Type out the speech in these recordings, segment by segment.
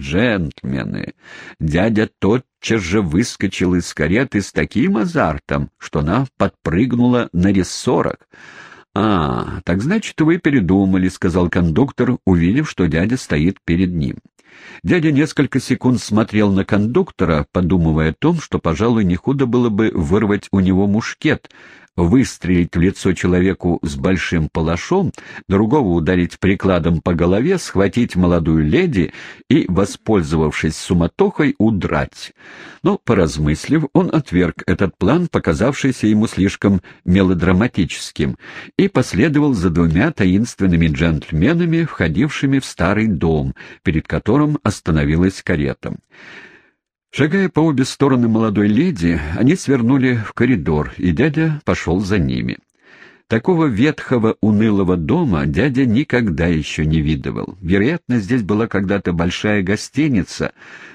Джентльмены, дядя тотчас же выскочил из кареты с таким азартом, что она подпрыгнула на рессорах. «А, так значит, вы передумали», — сказал кондуктор, увидев, что дядя стоит перед ним. Дядя несколько секунд смотрел на кондуктора, подумывая о том, что, пожалуй, не худо было бы вырвать у него мушкет, выстрелить в лицо человеку с большим палашом, другого ударить прикладом по голове, схватить молодую леди и, воспользовавшись суматохой, удрать. Но, поразмыслив, он отверг этот план, показавшийся ему слишком мелодраматическим, и последовал за двумя таинственными джентльменами, входившими в старый дом, перед которым остановилась карета. Шагая по обе стороны молодой леди, они свернули в коридор, и дядя пошел за ними. Такого ветхого, унылого дома дядя никогда еще не видывал. Вероятно, здесь была когда-то большая гостиница,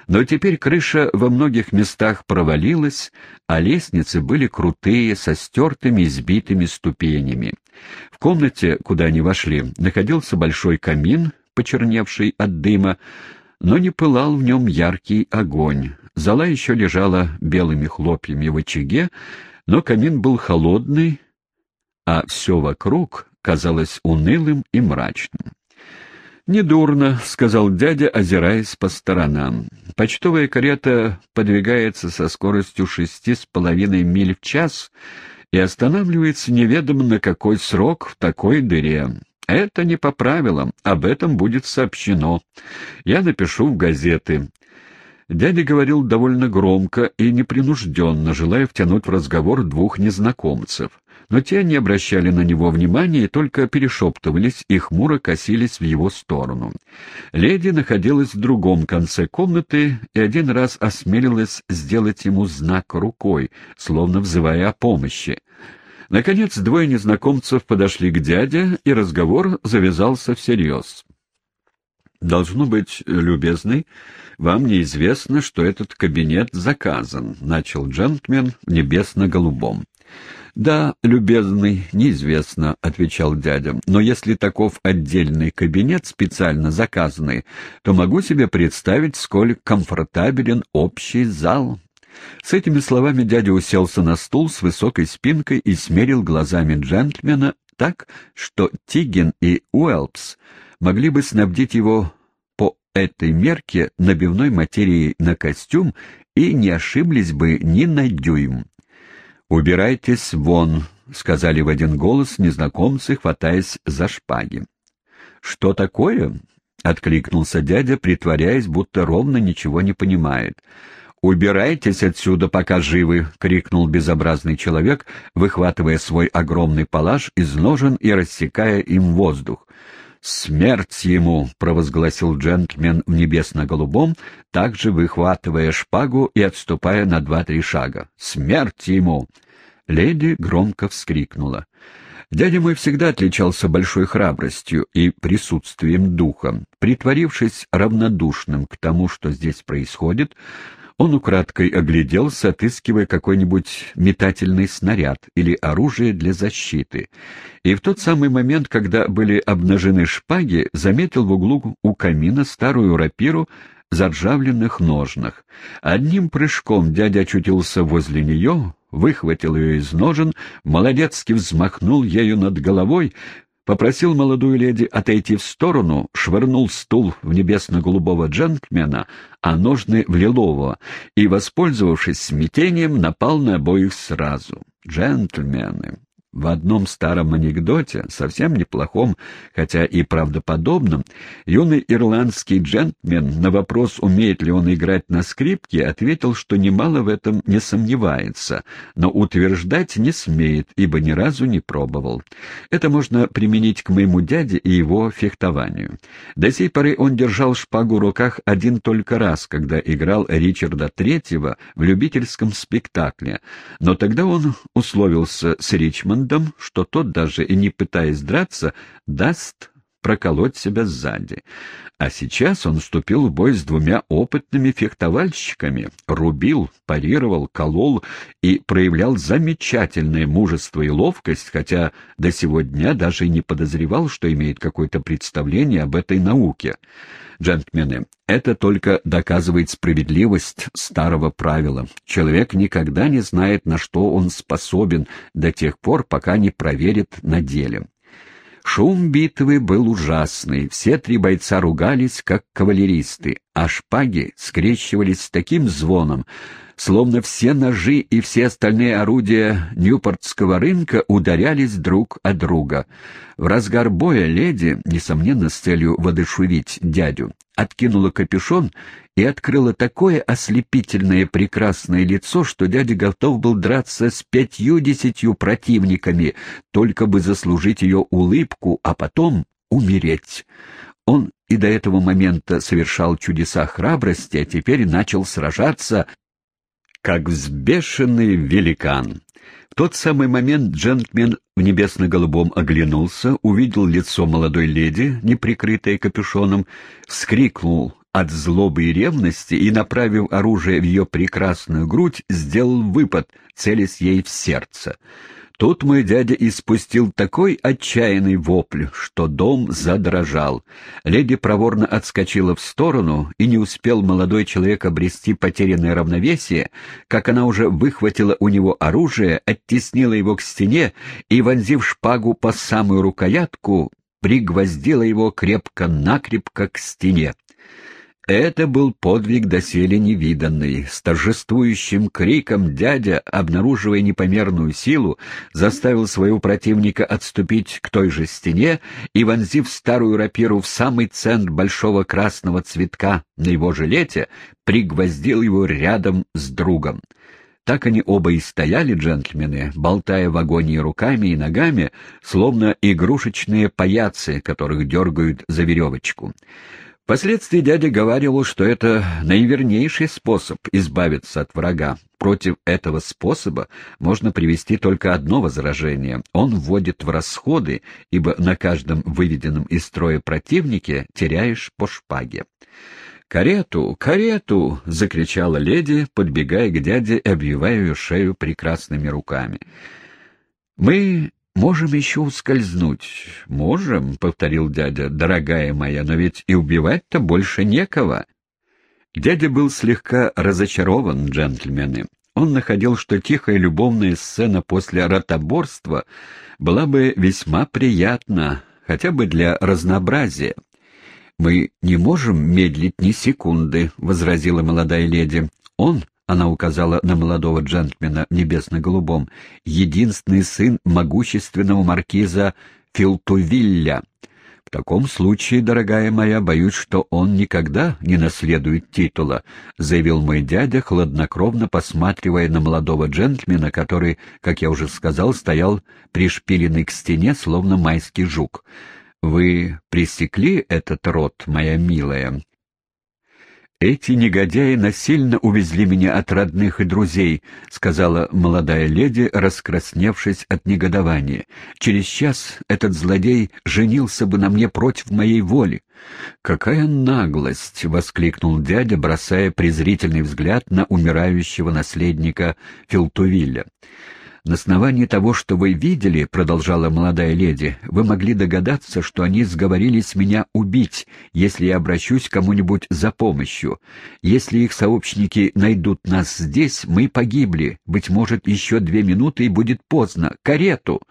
но теперь крыша во многих местах провалилась, а лестницы были крутые, со стертыми и сбитыми ступенями. В комнате, куда они вошли, находился большой камин, почерневший от дыма, но не пылал в нем яркий огонь. Зола еще лежала белыми хлопьями в очаге, но камин был холодный, а все вокруг казалось унылым и мрачным. «Недурно», — сказал дядя, озираясь по сторонам. «Почтовая карета подвигается со скоростью шести с половиной миль в час и останавливается неведомо на какой срок в такой дыре. Это не по правилам, об этом будет сообщено. Я напишу в газеты. Дядя говорил довольно громко и непринужденно, желая втянуть в разговор двух незнакомцев. Но те не обращали на него внимания и только перешептывались и хмуро косились в его сторону. Леди находилась в другом конце комнаты и один раз осмелилась сделать ему знак рукой, словно взывая о помощи. Наконец двое незнакомцев подошли к дяде, и разговор завязался всерьез. «Должно быть, любезный, вам неизвестно, что этот кабинет заказан», — начал джентльмен в небесно-голубом. «Да, любезный, неизвестно», — отвечал дядя. «Но если таков отдельный кабинет, специально заказанный, то могу себе представить, сколь комфортабелен общий зал». С этими словами дядя уселся на стул с высокой спинкой и смерил глазами джентльмена так, что Тигин и Уэлпс могли бы снабдить его по этой мерке набивной материей на костюм и не ошиблись бы ни на дюйм. «Убирайтесь вон», — сказали в один голос незнакомцы, хватаясь за шпаги. «Что такое?» — откликнулся дядя, притворяясь, будто ровно ничего не понимает. «Убирайтесь отсюда, пока живы!» — крикнул безобразный человек, выхватывая свой огромный палаш из ножен и рассекая им воздух. «Смерть ему!» — провозгласил джентльмен в небесно-голубом, также выхватывая шпагу и отступая на два-три шага. «Смерть ему!» Леди громко вскрикнула. Дядя мой всегда отличался большой храбростью и присутствием духа. Притворившись равнодушным к тому, что здесь происходит, он украдкой огляделся, отыскивая какой-нибудь метательный снаряд или оружие для защиты. И в тот самый момент, когда были обнажены шпаги, заметил в углу у камина старую рапиру в заржавленных ножнах. Одним прыжком дядя очутился возле нее, выхватил ее из ножен, молодецки взмахнул ею над головой, попросил молодую леди отойти в сторону, швырнул стул в небесно-голубого джентльмена, а ножны в лилового, и, воспользовавшись смятением, напал на обоих сразу. «Джентльмены, в одном старом анекдоте, совсем неплохом, хотя и правдоподобном, юный ирландский джентльмен на вопрос, умеет ли он играть на скрипке, ответил, что немало в этом не сомневается, но утверждать не смеет, ибо ни разу не пробовал. Это можно применить к моему дяде и его фехтованию. До сей поры он держал шпагу в руках один только раз, когда играл Ричарда Третьего в любительском спектакле, но тогда он условился с Ричмондом, что тот, даже и не пытаясь драться, даст проколоть себя сзади. А сейчас он вступил в бой с двумя опытными фехтовальщиками, рубил, парировал, колол и проявлял замечательное мужество и ловкость, хотя до сего дня даже и не подозревал, что имеет какое-то представление об этой науке. Джентльмены, это только доказывает справедливость старого правила. Человек никогда не знает, на что он способен до тех пор, пока не проверит на деле. Шум битвы был ужасный, все три бойца ругались, как кавалеристы, а шпаги скрещивались с таким звоном, словно все ножи и все остальные орудия Ньюпортского рынка ударялись друг от друга. В разгар боя леди, несомненно с целью воодушевить дядю, откинула капюшон и открыла такое ослепительное прекрасное лицо, что дядя готов был драться с пятью-десятью противниками, только бы заслужить ее улыбку, а потом умереть. Он и до этого момента совершал чудеса храбрости, а теперь начал сражаться, как взбешенный великан. В тот самый момент джентльмен в небесно-голубом оглянулся, увидел лицо молодой леди, не прикрытое капюшоном, вскрикнул от злобы и ревности и, направив оружие в ее прекрасную грудь, сделал выпад, целясь ей в сердце. Тут мой дядя испустил такой отчаянный вопль, что дом задрожал. Леди проворно отскочила в сторону, и не успел молодой человек обрести потерянное равновесие, как она уже выхватила у него оружие, оттеснила его к стене и, вонзив шпагу по самую рукоятку, пригвоздила его крепко-накрепко к стене. Это был подвиг доселе невиданный. С торжествующим криком дядя, обнаруживая непомерную силу, заставил своего противника отступить к той же стене и, вонзив старую рапиру в самый центр большого красного цветка на его жилете, пригвоздил его рядом с другом. Так они оба и стояли, джентльмены, болтая в агонии руками и ногами, словно игрушечные паяцы, которых дергают за веревочку. Впоследствии дядя говорил, что это наивернейший способ избавиться от врага. Против этого способа можно привести только одно возражение. Он вводит в расходы, ибо на каждом выведенном из строя противнике теряешь по шпаге. «Карету! Карету!» — закричала леди, подбегая к дяде и обвивая ее шею прекрасными руками. «Мы «Можем еще ускользнуть». «Можем», — повторил дядя, — «дорогая моя, но ведь и убивать-то больше некого». Дядя был слегка разочарован, джентльмены. Он находил, что тихая любовная сцена после ротоборства была бы весьма приятна, хотя бы для разнообразия. «Мы не можем медлить ни секунды», — возразила молодая леди. «Он она указала на молодого джентльмена в небесно-голубом, единственный сын могущественного маркиза Филтувилля. В таком случае, дорогая моя, боюсь, что он никогда не наследует титула, заявил мой дядя, хладнокровно посматривая на молодого джентльмена, который, как я уже сказал, стоял пришпиленный к стене, словно майский жук. Вы пресекли этот род, моя милая? «Эти негодяи насильно увезли меня от родных и друзей», — сказала молодая леди, раскрасневшись от негодования. «Через час этот злодей женился бы на мне против моей воли». «Какая наглость!» — воскликнул дядя, бросая презрительный взгляд на умирающего наследника Филтувилля. «На основании того, что вы видели, — продолжала молодая леди, — вы могли догадаться, что они сговорились меня убить, если я обращусь к кому-нибудь за помощью. Если их сообщники найдут нас здесь, мы погибли. Быть может, еще две минуты и будет поздно. Карету!»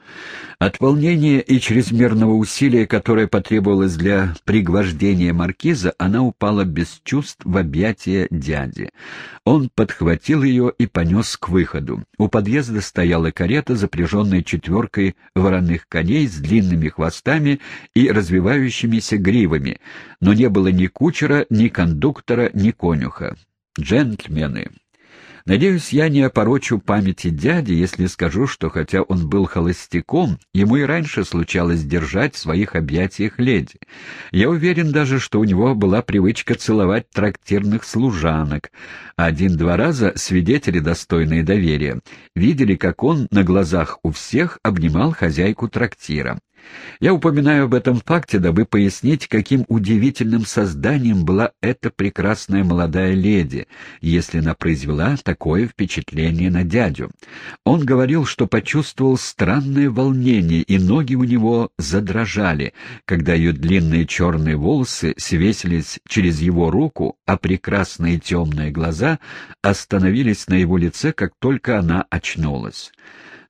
От волнения и чрезмерного усилия, которое потребовалось для пригвождения маркиза, она упала без чувств в объятия дяди. Он подхватил ее и понес к выходу. У подъезда стоял стояла карета, запряженная четверкой вороных коней с длинными хвостами и развивающимися гривами, но не было ни кучера, ни кондуктора, ни конюха. «Джентльмены!» Надеюсь, я не опорочу памяти дяди, если скажу, что хотя он был холостяком, ему и раньше случалось держать в своих объятиях леди. Я уверен даже, что у него была привычка целовать трактирных служанок. Один-два раза свидетели, достойные доверия, видели, как он на глазах у всех обнимал хозяйку трактира. Я упоминаю об этом факте, дабы пояснить, каким удивительным созданием была эта прекрасная молодая леди, если она произвела такое впечатление на дядю. Он говорил, что почувствовал странное волнение, и ноги у него задрожали, когда ее длинные черные волосы свесились через его руку, а прекрасные темные глаза остановились на его лице, как только она очнулась.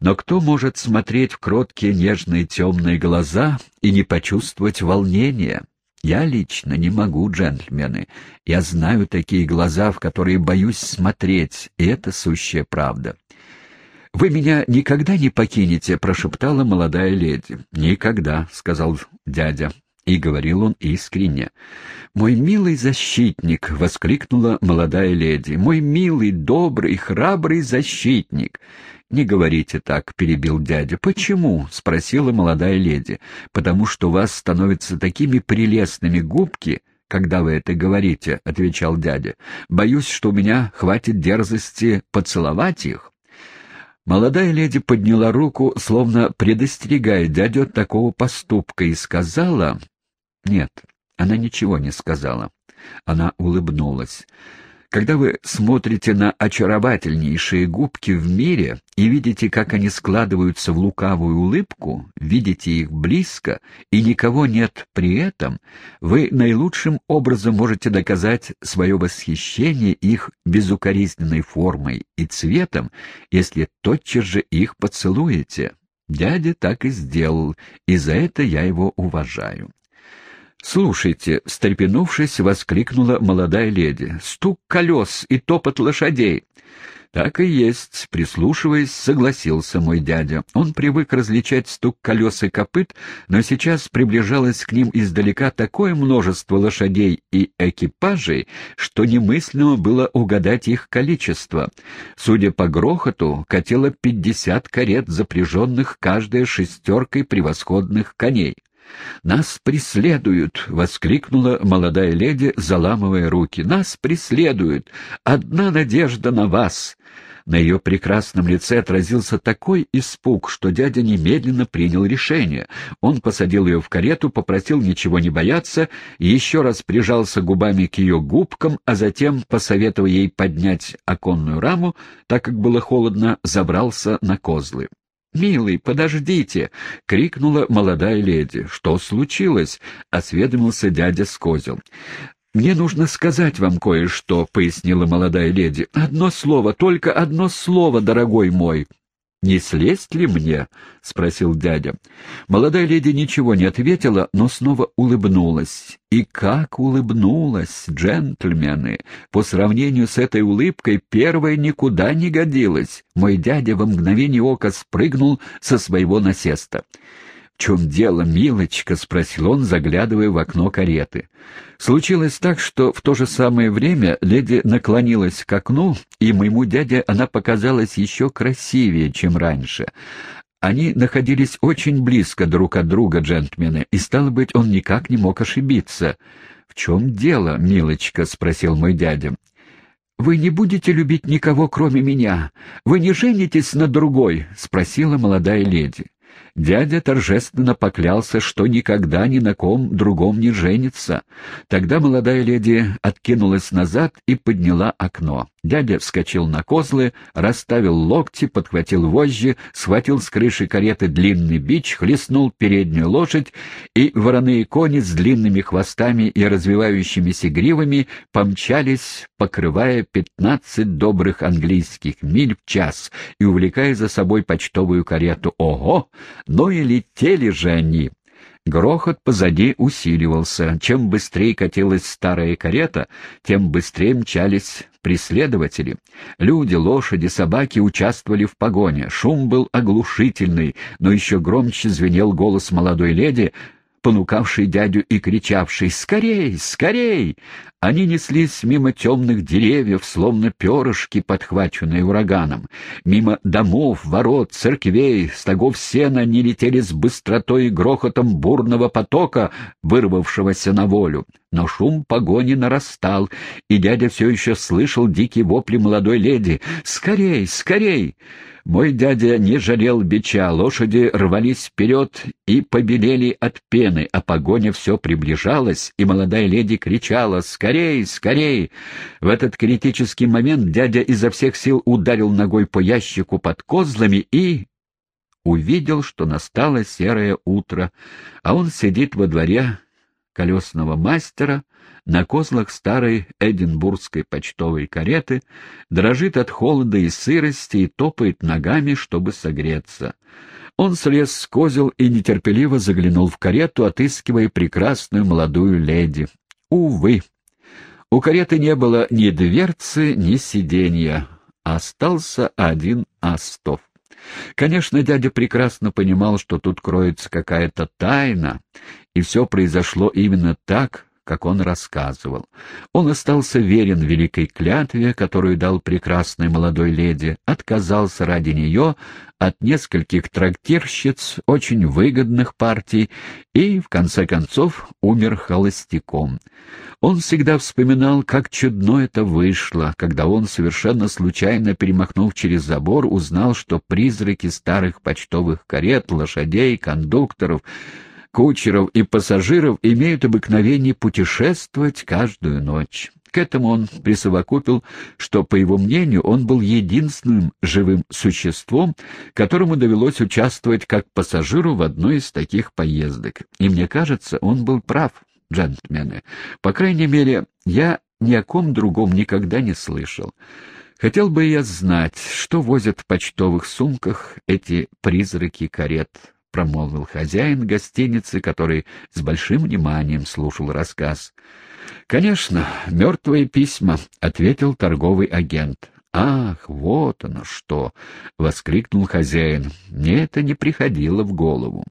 Но кто может смотреть в кроткие нежные темные глаза и не почувствовать волнения? Я лично не могу, джентльмены. Я знаю такие глаза, в которые боюсь смотреть, и это сущая правда. «Вы меня никогда не покинете?» — прошептала молодая леди. «Никогда», — сказал дядя. И говорил он искренне. «Мой милый защитник!» — воскликнула молодая леди. «Мой милый, добрый, храбрый защитник!» «Не говорите так», — перебил дядя. «Почему?» — спросила молодая леди. «Потому что у вас становятся такими прелестными губки, когда вы это говорите», — отвечал дядя. «Боюсь, что у меня хватит дерзости поцеловать их». Молодая леди подняла руку, словно предостерегая дядю от такого поступка, и сказала... Нет, она ничего не сказала. Она улыбнулась. Когда вы смотрите на очаровательнейшие губки в мире и видите, как они складываются в лукавую улыбку, видите их близко, и никого нет при этом, вы наилучшим образом можете доказать свое восхищение их безукоризненной формой и цветом, если тотчас же их поцелуете. Дядя так и сделал, и за это я его уважаю. «Слушайте», — встрепенувшись, воскликнула молодая леди, — «стук колес и топот лошадей». «Так и есть», — прислушиваясь, согласился мой дядя. Он привык различать стук колес и копыт, но сейчас приближалось к ним издалека такое множество лошадей и экипажей, что немыслимо было угадать их количество. Судя по грохоту, катило пятьдесят карет, запряженных каждая шестеркой превосходных коней. «Нас преследуют!» — воскликнула молодая леди, заламывая руки. «Нас преследуют! Одна надежда на вас!» На ее прекрасном лице отразился такой испуг, что дядя немедленно принял решение. Он посадил ее в карету, попросил ничего не бояться, еще раз прижался губами к ее губкам, а затем, посоветовав ей поднять оконную раму, так как было холодно, забрался на козлы. «Милый, подождите!» — крикнула молодая леди. «Что случилось?» — осведомился дядя Скозел. «Мне нужно сказать вам кое-что», — пояснила молодая леди. «Одно слово, только одно слово, дорогой мой». «Не слезть ли мне?» — спросил дядя. Молодая леди ничего не ответила, но снова улыбнулась. И как улыбнулась, джентльмены! По сравнению с этой улыбкой первая никуда не годилась. Мой дядя во мгновение ока спрыгнул со своего насеста чем дело, милочка?» — спросил он, заглядывая в окно кареты. Случилось так, что в то же самое время леди наклонилась к окну, и моему дяде она показалась еще красивее, чем раньше. Они находились очень близко друг от друга, джентльмены, и, стало быть, он никак не мог ошибиться. «В чем дело, милочка?» — спросил мой дядя. «Вы не будете любить никого, кроме меня? Вы не женитесь на другой?» — спросила молодая леди. Дядя торжественно поклялся, что никогда ни на ком другом не женится. Тогда молодая леди откинулась назад и подняла окно. Дядя вскочил на козлы, расставил локти, подхватил вожжи, схватил с крыши кареты длинный бич, хлестнул переднюю лошадь, и вороные кони с длинными хвостами и развивающимися гривами помчались, покрывая пятнадцать добрых английских миль в час и увлекая за собой почтовую карету. Ого! Но и летели же они! Грохот позади усиливался. Чем быстрее катилась старая карета, тем быстрее мчались преследователи. Люди, лошади, собаки участвовали в погоне. Шум был оглушительный, но еще громче звенел голос молодой леди, понукавший дядю и кричавший «Скорей! Скорей!». Они неслись мимо темных деревьев, словно перышки, подхваченные ураганом. Мимо домов, ворот, церквей, стогов сена они летели с быстротой и грохотом бурного потока, вырвавшегося на волю. Но шум погони нарастал, и дядя все еще слышал дикие вопли молодой леди. «Скорей, скорей!» Мой дядя не жалел бича, лошади рвались вперед и побелели от пены, а погоня все приближалась, и молодая леди кричала «Скорей, скорей!». В этот критический момент дядя изо всех сил ударил ногой по ящику под козлами и... увидел, что настало серое утро, а он сидит во дворе колесного мастера, на козлах старой эдинбургской почтовой кареты, дрожит от холода и сырости и топает ногами, чтобы согреться. Он слез с козел и нетерпеливо заглянул в карету, отыскивая прекрасную молодую леди. Увы! У кареты не было ни дверцы, ни сиденья. Остался один остов. Конечно, дядя прекрасно понимал, что тут кроется какая-то тайна, и все произошло именно так, как он рассказывал. Он остался верен великой клятве, которую дал прекрасной молодой леди, отказался ради нее от нескольких трактирщиц, очень выгодных партий, и, в конце концов, умер холостяком. Он всегда вспоминал, как чудно это вышло, когда он, совершенно случайно перемахнув через забор, узнал, что призраки старых почтовых карет, лошадей, кондукторов — кучеров и пассажиров имеют обыкновение путешествовать каждую ночь. К этому он присовокупил, что, по его мнению, он был единственным живым существом, которому довелось участвовать как пассажиру в одной из таких поездок. И мне кажется, он был прав, джентльмены. По крайней мере, я ни о ком другом никогда не слышал. Хотел бы я знать, что возят в почтовых сумках эти призраки карет. — промолвил хозяин гостиницы, который с большим вниманием слушал рассказ. — Конечно, мертвые письма, — ответил торговый агент. — Ах, вот оно что! — воскликнул хозяин. — Мне это не приходило в голову.